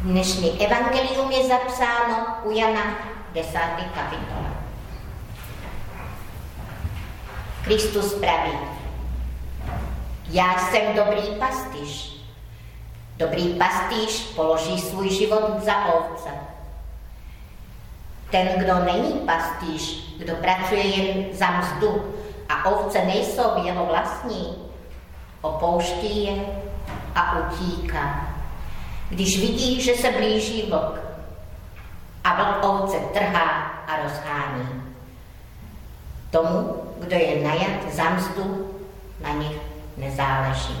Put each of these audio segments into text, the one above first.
Dnešní evangelium je zapsáno u Jana 10. kapitola. Kristus praví, já jsem dobrý pastýř. Dobrý pastýř položí svůj život za ovce. Ten, kdo není pastýř, kdo pracuje jen za mzdu a ovce nejsou jeho vlastní, opouští je a utíká. Když vidí, že se blíží vlk a vlk ovce trhá a rozhání. Tomu, kdo je najat za mzdu, na nich nezáleží.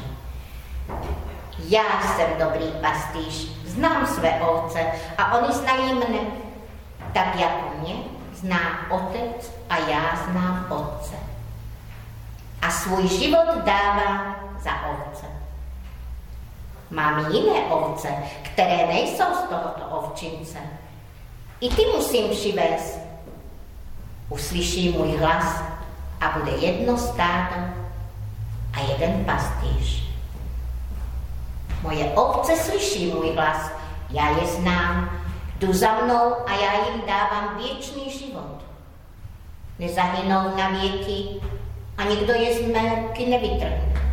Já jsem dobrý pastýř, znám své ovce a oni znají mne. Tak jako mě zná otec a já znám otce. A svůj život dává za ovce. Mám jiné ovce, které nejsou z tohoto ovčince. I ty musím přivést. Uslyší můj hlas a bude jedno stádo a jeden pastýř. Moje ovce slyší můj hlas, já je znám, jdu za mnou a já jim dávám věčný život. Nezahynou na věky a nikdo je z mé ruky nevytrhne.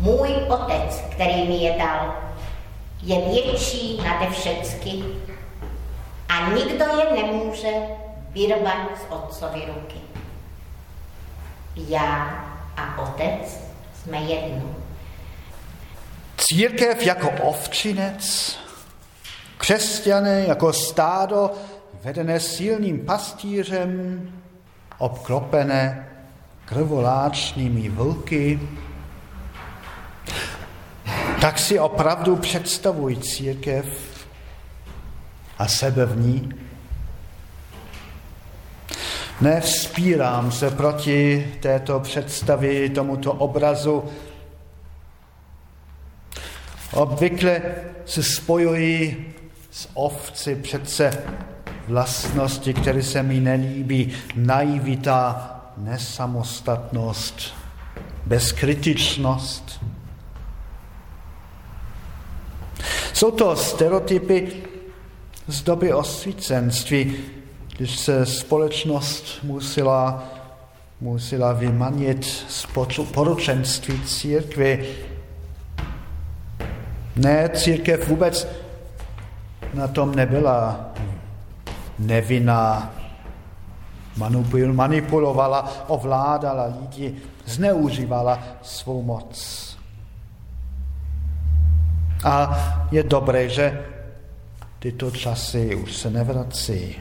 Můj otec, který mi je dal, je větší nade všecky a nikdo je nemůže vyrvat z otcovy ruky. Já a otec jsme jedno. Církev jako ovčinec, křesťané jako stádo, vedené silným pastířem, obklopené krvoláčnými vlky, tak si opravdu představují církev a sebe v ní. Nevzpírám se proti této představě, tomuto obrazu. Obvykle se spojují s ovci přece vlastnosti, které se mi nelíbí, naivita, nesamostatnost, bezkritičnost. Jsou to stereotypy z doby osvícenství, když se společnost musela, musela vymanit z poručenství církvy. Ne, církev vůbec na tom nebyla nevinná, manipulovala, ovládala lidi, zneužívala svou moc. A je dobré, že tyto časy už se nevrací.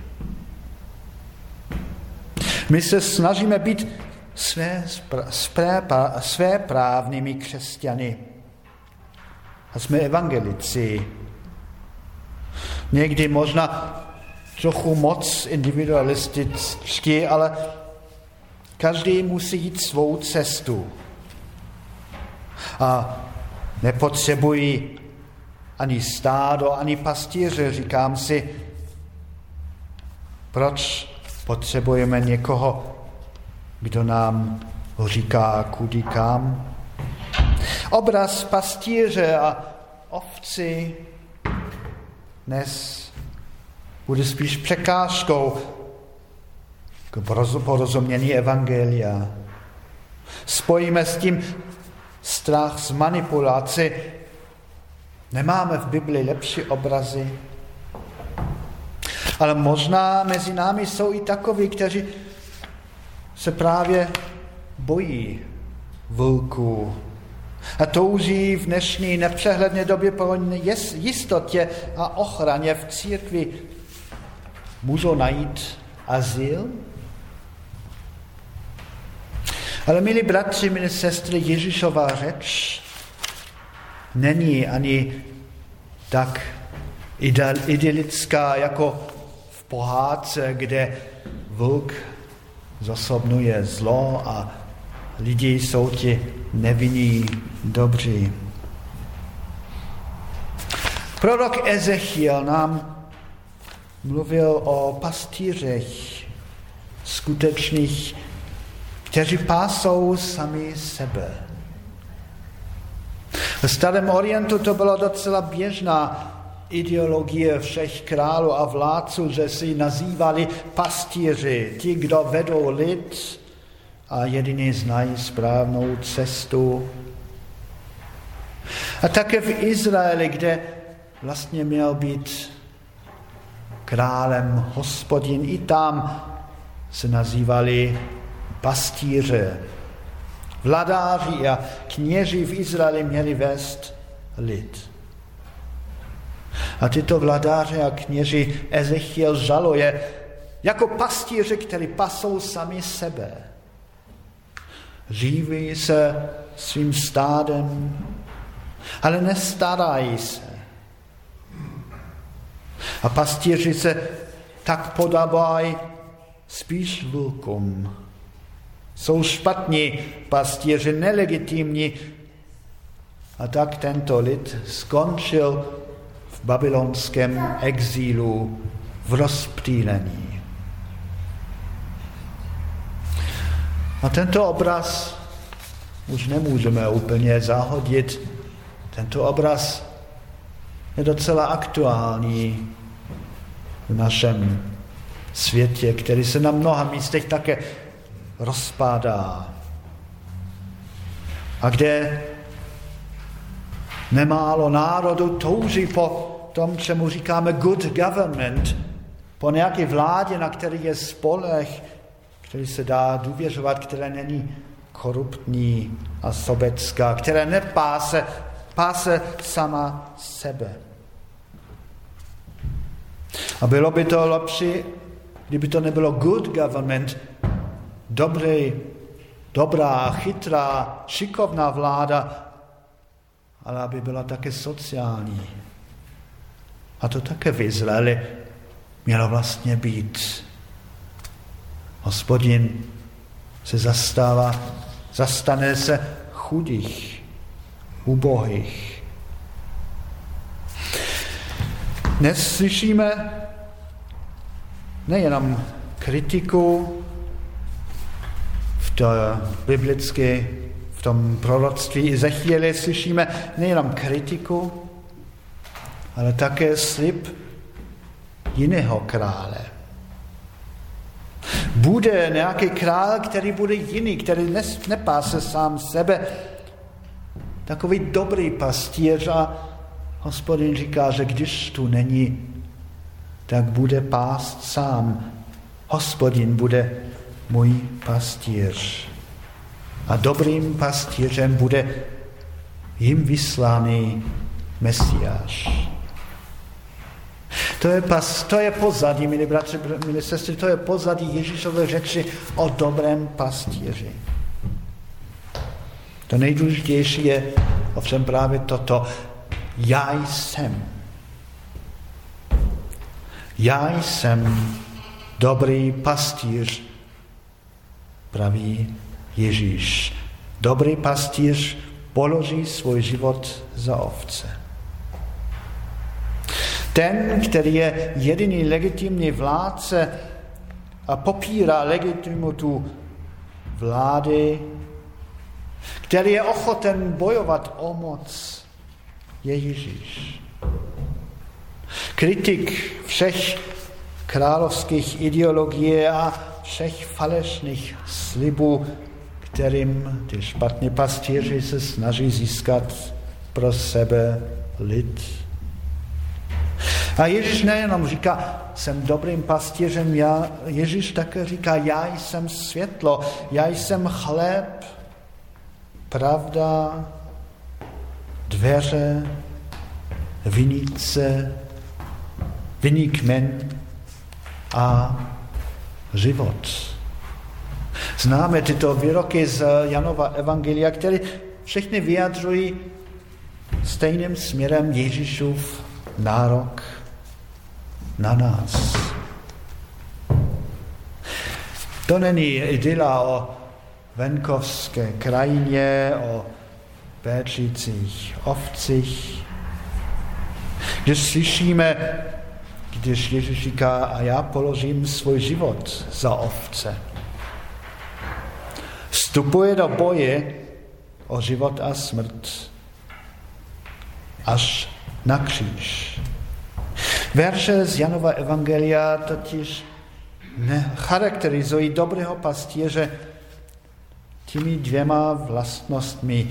My se snažíme být své, své, své právnými křesťany. A jsme evangelici. Někdy možná trochu moc individualistický, ale každý musí jít svou cestu. A nepotřebují ani stádo, ani pastíře. Říkám si, proč potřebujeme někoho, kdo nám říká, kudy kam. Obraz pastíře a ovci dnes bude spíš překážkou k porozumění Evangelia. Spojíme s tím strach z manipulaci, Nemáme v Bibli lepší obrazy. Ale možná mezi námi jsou i takoví, kteří se právě bojí vlků a touží v dnešní nepřehledné době po jistotě a ochraně v církvi. Můžou najít azyl? Ale milí bratři, milí sestry, Ježíšová řeč není ani tak idylická jako v pohádce, kde vlk zosobnuje zlo a lidi jsou ti nevinní dobří. Prorok Ezechiel nám mluvil o pastýřech skutečných, kteří pásou sami sebe. V starém Orientu to bylo docela běžná ideologie všech králů a vládců, že si nazývali pastíři, ti, kdo vedou lid a jedině znají správnou cestu. A také v Izraeli, kde vlastně měl být králem hospodin, i tam se nazývali pastíře. Vladáři a kněži v Izraeli měli vést lid. A tyto vladáře a kněži Ezechiel žaluje jako pastíře, který pasou sami sebe. Živí se svým stádem, ale nestarají se. A pastíři se tak podávají spíš vlkům. Jsou špatní pastíři, nelegitimní. A tak tento lid skončil v babylonském exílu, v rozptýlení. A tento obraz už nemůžeme úplně zahodit. Tento obraz je docela aktuální v našem světě, který se na mnoha místech také rozpadá. A kde nemálo národu touží po tom, čemu říkáme good government, po nějaké vládě, na který je spolech, který se dá důvěřovat, které není koruptní a sobecká, které nepáse páse sama sebe. A bylo by to lepší, kdyby to nebylo good government, dobrý, dobrá, chytrá, šikovná vláda, ale aby byla také sociální. A to také v Izraeli mělo vlastně být. Hospodin se zastává, zastane se chudých, ubohých. Dnes slyšíme nejenom kritiku to biblické, v tom proroctví Ezechiele slyšíme nejenom kritiku, ale také slib jiného krále. Bude nějaký král, který bude jiný, který nepáse sám sebe, takový dobrý pastýř a hospodin říká, že když tu není, tak bude pást sám. Hospodin bude můj pastýř. A dobrým pastýřem bude jim vyslaný Mesiáš. To je, pas, to je pozadí, milí bratři, milí sestry, to je pozadí Ježíšové řeči o dobrém pastýři. To nejdůležitější je ovšem právě toto. Já jsem. Já jsem dobrý pastýř, praví Ježíš. Dobrý pastýř položí svůj život za ovce. Ten, který je jediný legitimní vládce a popírá legitimitu vlády, který je ochoten bojovat o moc, je Ježíš. Kritik všech královských ideologií a všech falešných slibů, kterým ty špatní pastýři se snaží získat pro sebe lid. A Ježíš nejenom říká, jsem dobrým pastířem, já, Ježíš také říká, já jsem světlo, já jsem chléb, pravda, dveře, vinice, vinný kmen a život. Známe tyto výroky z Janova Evangelia, které všechny vyjadřují stejným směrem Ježíšův nárok na nás. To není idyla o venkovské krajině, o péčících ovcích. Když slyšíme, když Ježíš říká, a já položím svůj život za ovce. Vstupuje do boje o život a smrt až na kříž. Verše z Janova Evangelia totiž charakterizují dobrého pastíře těmi dvěma vlastnostmi.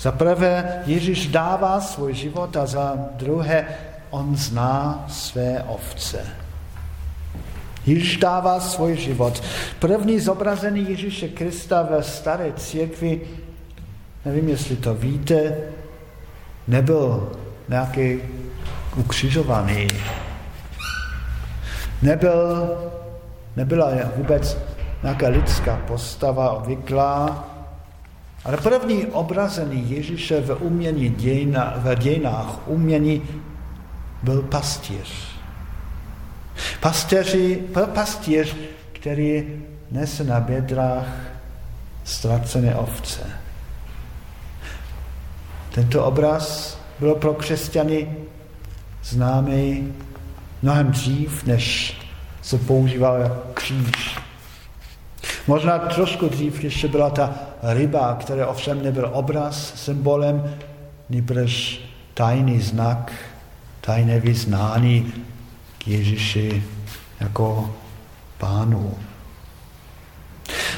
Za prvé Ježíš dává svůj život a za druhé on zná své ovce. Ježíš dává svůj život. První zobrazený Ježíše Krista ve staré církvi, nevím, jestli to víte, nebyl nějaký ukřižovaný. Nebyl, nebyla vůbec nějaká lidská postava obvyklá, ale první obrazený Ježíše v umění dějina, v dějinách umění byl pastíř. Pastěři, pastěř, který nese na bědrach ztracené ovce. Tento obraz byl pro křesťany známý mnohem dřív, než se používal kříž. Možná trošku dřív ještě byla ta ryba, která ovšem nebyl obraz, symbolem, nýbrž tajný znak, tajné vyznání k Ježíši jako pánu.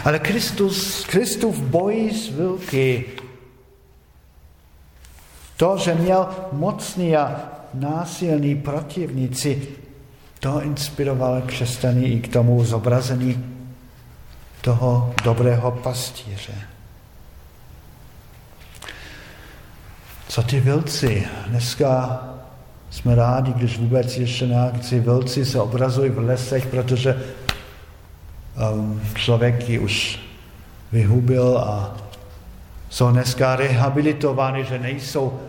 Ale Kristus, Kristův boj s vilky, to, že měl mocný a násilní protivníci, to inspirovalo křesťany i k tomu zobrazení toho dobrého pastíře. Co ty vilci? Dneska jsme rádi, když vůbec ještě nějaký vilci se obrazují v lesech, protože um, člověk ji už vyhubil a jsou dneska rehabilitovány, že nejsou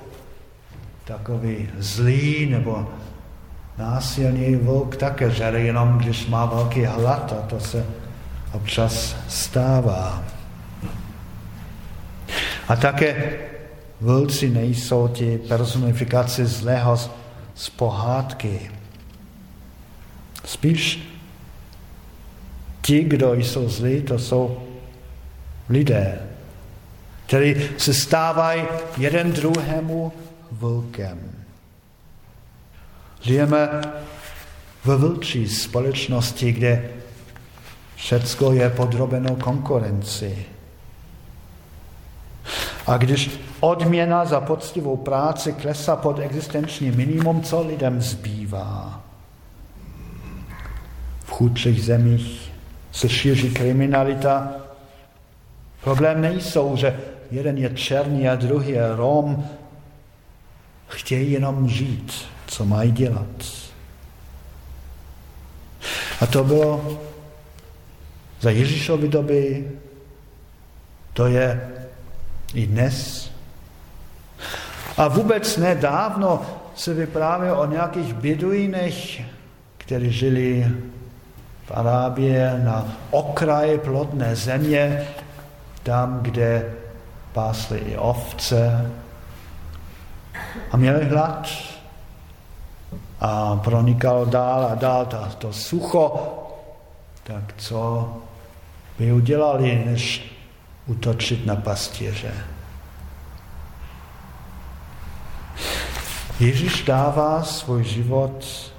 takový zlý nebo násilný vlk také žere jenom, když má velký hlad a to se občas stává. A také vlci nejsou ti personifikace zlého z pohádky. Spíš ti, kdo jsou zlí, to jsou lidé, kteří se stávají jeden druhému vlkem. Žijeme ve vlčí společnosti, kde všecko je podrobeno konkurenci. A když odměna za poctivou práci klesá pod existenční minimum, co lidem zbývá? V chudších zemích se šíří kriminalita. Problém nejsou, že jeden je černý a druhý je Rom. Chtějí jenom žít, co mají dělat. A to bylo za Ježíšovy doby, to je i dnes. A vůbec nedávno se vyprávělo o nějakých beduínech, kteří žili v Arábie na okraji plodné země, tam, kde pásli i ovce a měli hlad. A pronikalo dál a dál to, to sucho, tak co by udělali, než utočit na pastěře. Ježíš dává svůj život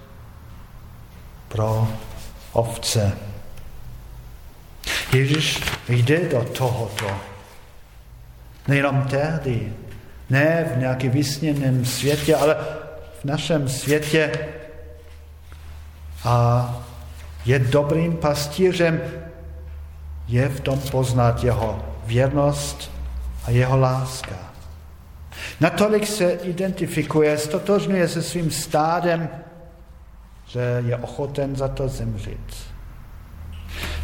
pro ovce. Ježíš jde do tohoto. Nejenom tehdy, ne v nějakém vysněném světě, ale v našem světě a je dobrým pastířem, je v tom poznat jeho věrnost a jeho láska. Natolik se identifikuje, stotožňuje se svým stádem, že je ochoten za to zemřít.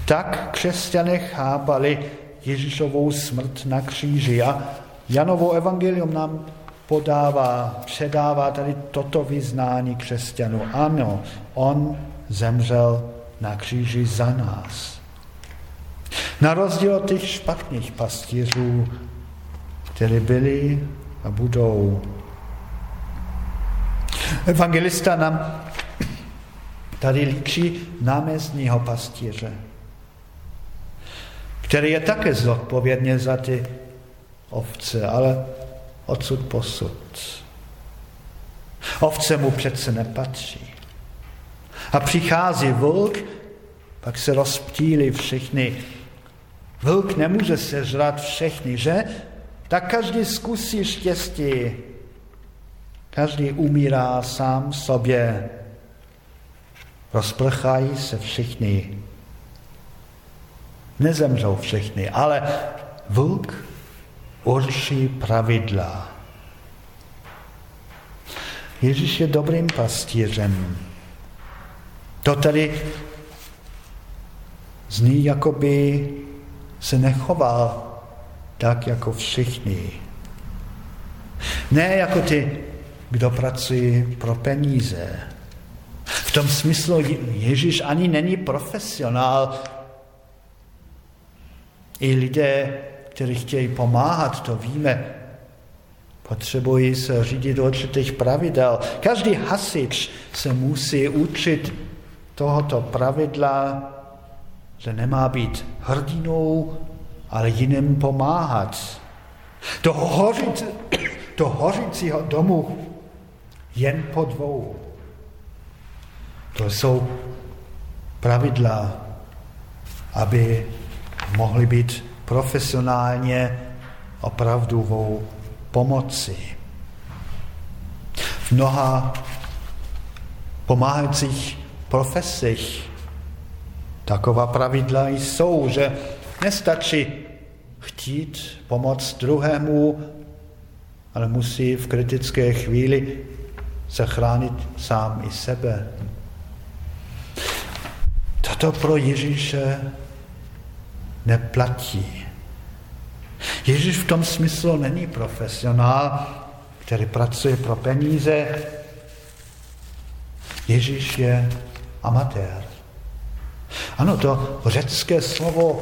Tak křesťané chápali Ježíšovou smrt na kříži a Janovo evangelium nám podává, předává tady toto vyznání křesťanů. Ano, on zemřel na kříži za nás. Na rozdíl od těch špatných pastířů, které byli a budou. Evangelista nám tady líčí námestního pastíře, který je také zodpovědně za ty ovce, ale odsud posud. Ovce mu přece nepatří. A přichází vlk, pak se rozptýlí všichni. Vlk nemůže sežrat všechny, že? Tak každý zkusí štěstí. Každý umírá sám sobě. Rozprchají se všichni. Nezemřou všichni, ale vlk určí pravidla. Ježíš je dobrým pastýřem. To tady zní, jako by se nechoval tak jako všichni. Ne jako ty, kdo pracují pro peníze. V tom smyslu Ježíš ani není profesionál. I lidé, kteří chtějí pomáhat, to víme, potřebují se řídit určitých pravidel. Každý hasič se musí učit tohoto pravidla, že nemá být hrdinou, ale jiným pomáhat. Do, hořic, do hořícího domu jen po dvou. To jsou pravidla, aby mohli být profesionálně opravdovou pomoci. V mnoha pomáhajících profesích taková pravidla jsou, že nestačí chtít pomoct druhému, ale musí v kritické chvíli zachránit sám i sebe. Toto pro Ježíše neplatí. Ježíš v tom smyslu není profesionál, který pracuje pro peníze. Ježíš je amatér. Ano, to řecké slovo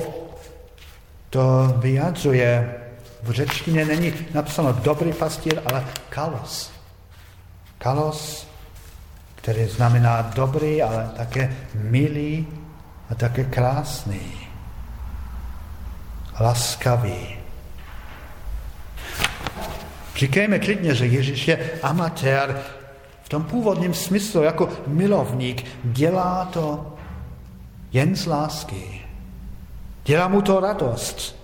to vyjadřuje. V řečtině není napsáno dobrý pastýr, ale kalos. Kalos, který znamená dobrý, ale také milý a také krásný. Laskavý. Říkejme klidně, že Ježíš je amatér v tom původním smyslu, jako milovník. Dělá to jen z lásky. Dělá mu to radost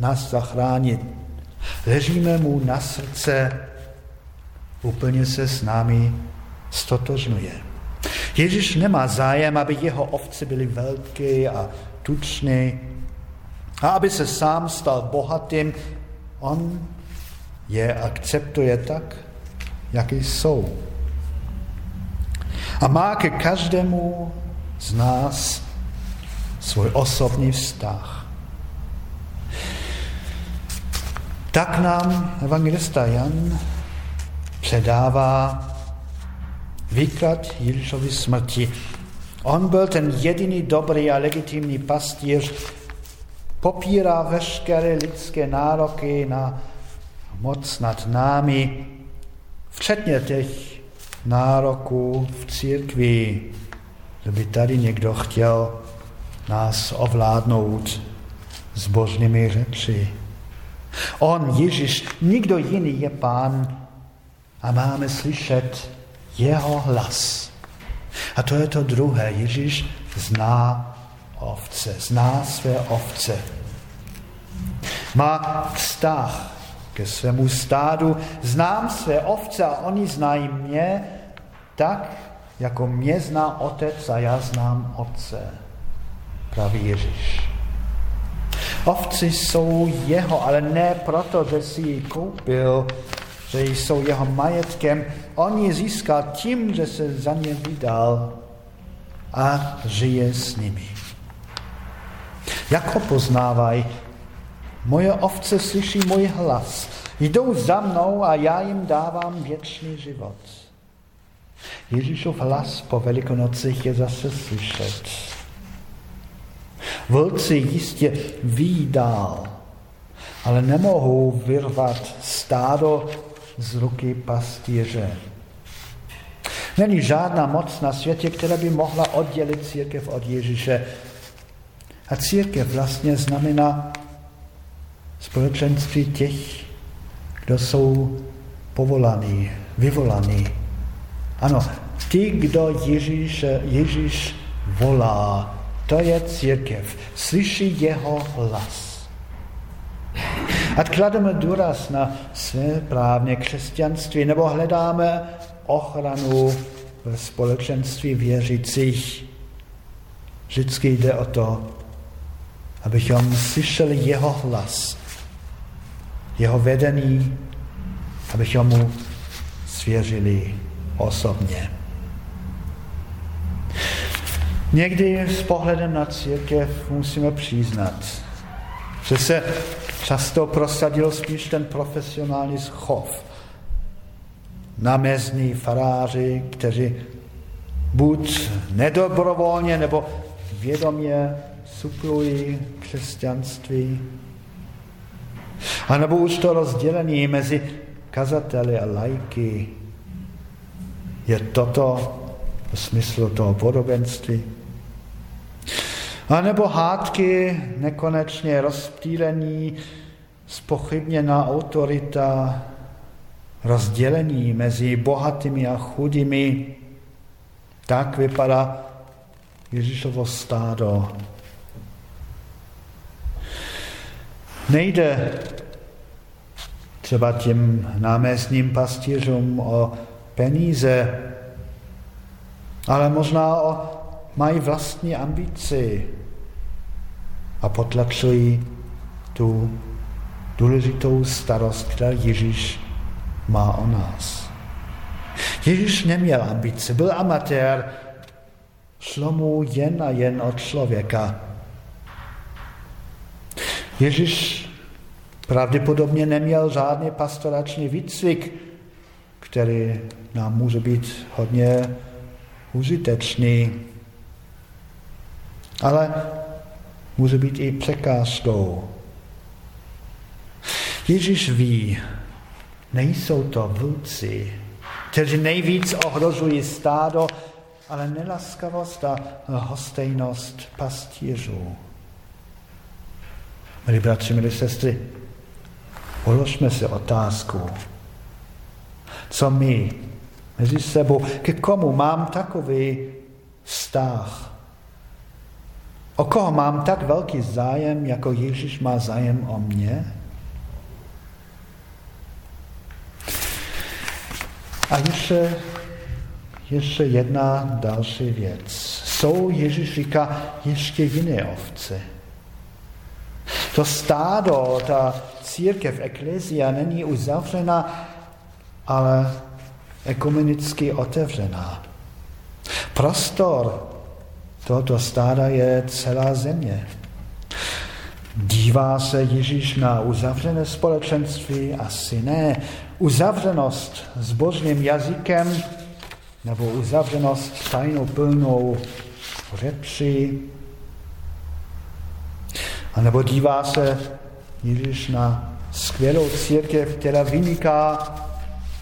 nás zachránit. Ležíme mu na srdce, úplně se s námi stotožňuje. Ježíš nemá zájem, aby jeho ovce byly velké a tučné a aby se sám stal bohatým. On je akceptuje tak, jaký jsou. A má ke každému z nás svůj osobní vztah. Tak nám evangelista Jan předává výklad Ježíšovy smrti. On byl ten jediný dobrý a legitimní pastýř, popírá veškeré lidské nároky na moc nad námi, včetně těch nároků v církvi, že by tady někdo chtěl nás ovládnout božnými řeči. On, Ježíš, nikdo jiný je pán a máme slyšet jeho hlas. A to je to druhé. Ježíš zná ovce, zná své ovce. Má vztah ke svému stádu. Znám své ovce a oni znají mě tak, jako mě zná otec a já znám otce praví Ježíš. Ovci jsou jeho, ale ne proto, že si ji koupil, že jsou jeho majetkem. On ji získal tím, že se za ně vydal a žije s nimi. Jak ho poznávají? Moje ovce slyší můj hlas. Jdou za mnou a já jim dávám věčný život. Ježíšův hlas po velikonocích je zase slyšet. Vlci jistě ví dál, ale nemohou vyrvat stádo z ruky pastýře. Není žádná moc na světě, která by mohla oddělit církev od Ježíše. A církev vlastně znamená společenství těch, kdo jsou povolaní, vyvolaní Ano, ty, kdo Ježíš, Ježíš volá, to je církev. Slyší jeho hlas. A klademe důraz na své právně křesťanství nebo hledáme ochranu v společenství věřících. Vždycky jde o to, abychom slyšeli jeho hlas, jeho vedení, abychom mu svěřili osobně. Někdy s pohledem na církev musíme přiznat, že se často prosadil spíš ten profesionální schov. Námezní faráři, kteří buď nedobrovolně nebo vědomě suplují křesťanství, a nebo už to rozdělení mezi kazateli a lajky je toto v smyslu toho podobenství. A nebo hádky nekonečně rozptýlení, spochybněná autorita, rozdělení mezi bohatými a chudými. Tak vypadá Ježíšovo stádo. Nejde třeba těm námestním pastýřům o peníze, ale možná o, mají vlastní ambici a potlačují tu důležitou starost, kterou Ježíš má o nás. Ježíš neměl ambice, byl amatér, šlo mu jen a jen od člověka. Ježíš pravděpodobně neměl žádný pastorační výcvik, který nám může být hodně užitečný, ale může být i překážkou. Ježíš ví, nejsou to vlci, kteří nejvíc ohrožují stádo, ale nelaskavost a hostejnost pastířů. Milí bratři, milí sestry, položme si otázku, co my mezi sebou, ke komu mám takový vztah, o koho mám tak velký zájem, jako Ježíš má zájem o mě? A ještě, ještě jedna další věc. Jsou, Ježíš říká, ještě jiné ovce. To stádo, ta církev, eklesia není uzavřena, ale ekumenicky otevřená. Prostor tohoto stáda je celá země. Dívá se Ježíš na uzavřené společenství? Asi ne. Uzavřenost s božným jazykem nebo uzavřenost tajnou plnou řeči a nebo dívá se Ježíš na skvělou církev, která vyniká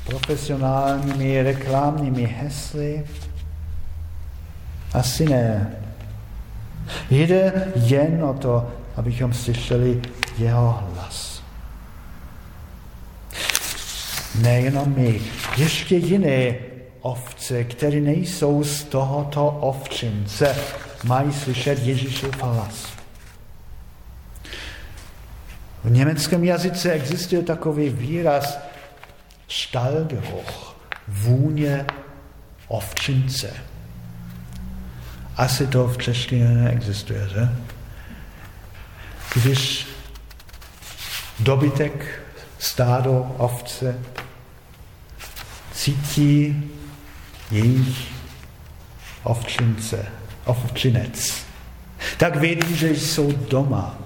profesionálními reklamními hesly? Asi ne. Jde jen o to, abychom slyšeli jeho hlas. Nejenom my, ještě jiné ovce, které nejsou z tohoto ovčince, mají slyšet Ježíšův hlas. V německém jazyce existuje takový výraz Stallgeruch, vůně ovčince. Asi to v češtině neexistuje, že? Když dobytek, stádo, ovce cítí jejich ovčince, ovčinec, tak vědí, že jsou doma,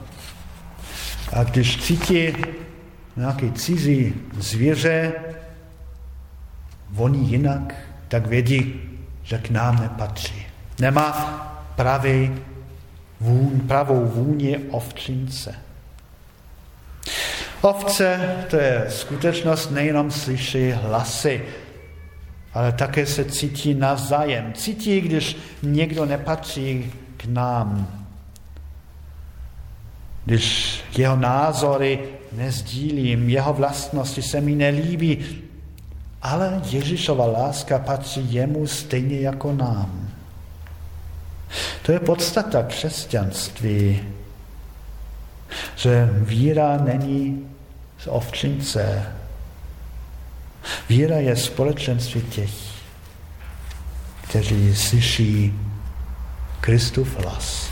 a když cítí nějaký cizí zvěře, voní jinak, tak vědí, že k nám nepatří. Nemá pravý vůň, pravou vůni ovčince. Ovce, to je skutečnost, nejenom slyší hlasy, ale také se cítí navzájem. Cítí, když někdo nepatří k nám když jeho názory nezdílím, jeho vlastnosti se mi nelíbí, ale Ježíšova láska patří jemu stejně jako nám. To je podstata křesťanství, že víra není z ovčince. Víra je společenství těch, kteří slyší Kristův hlas.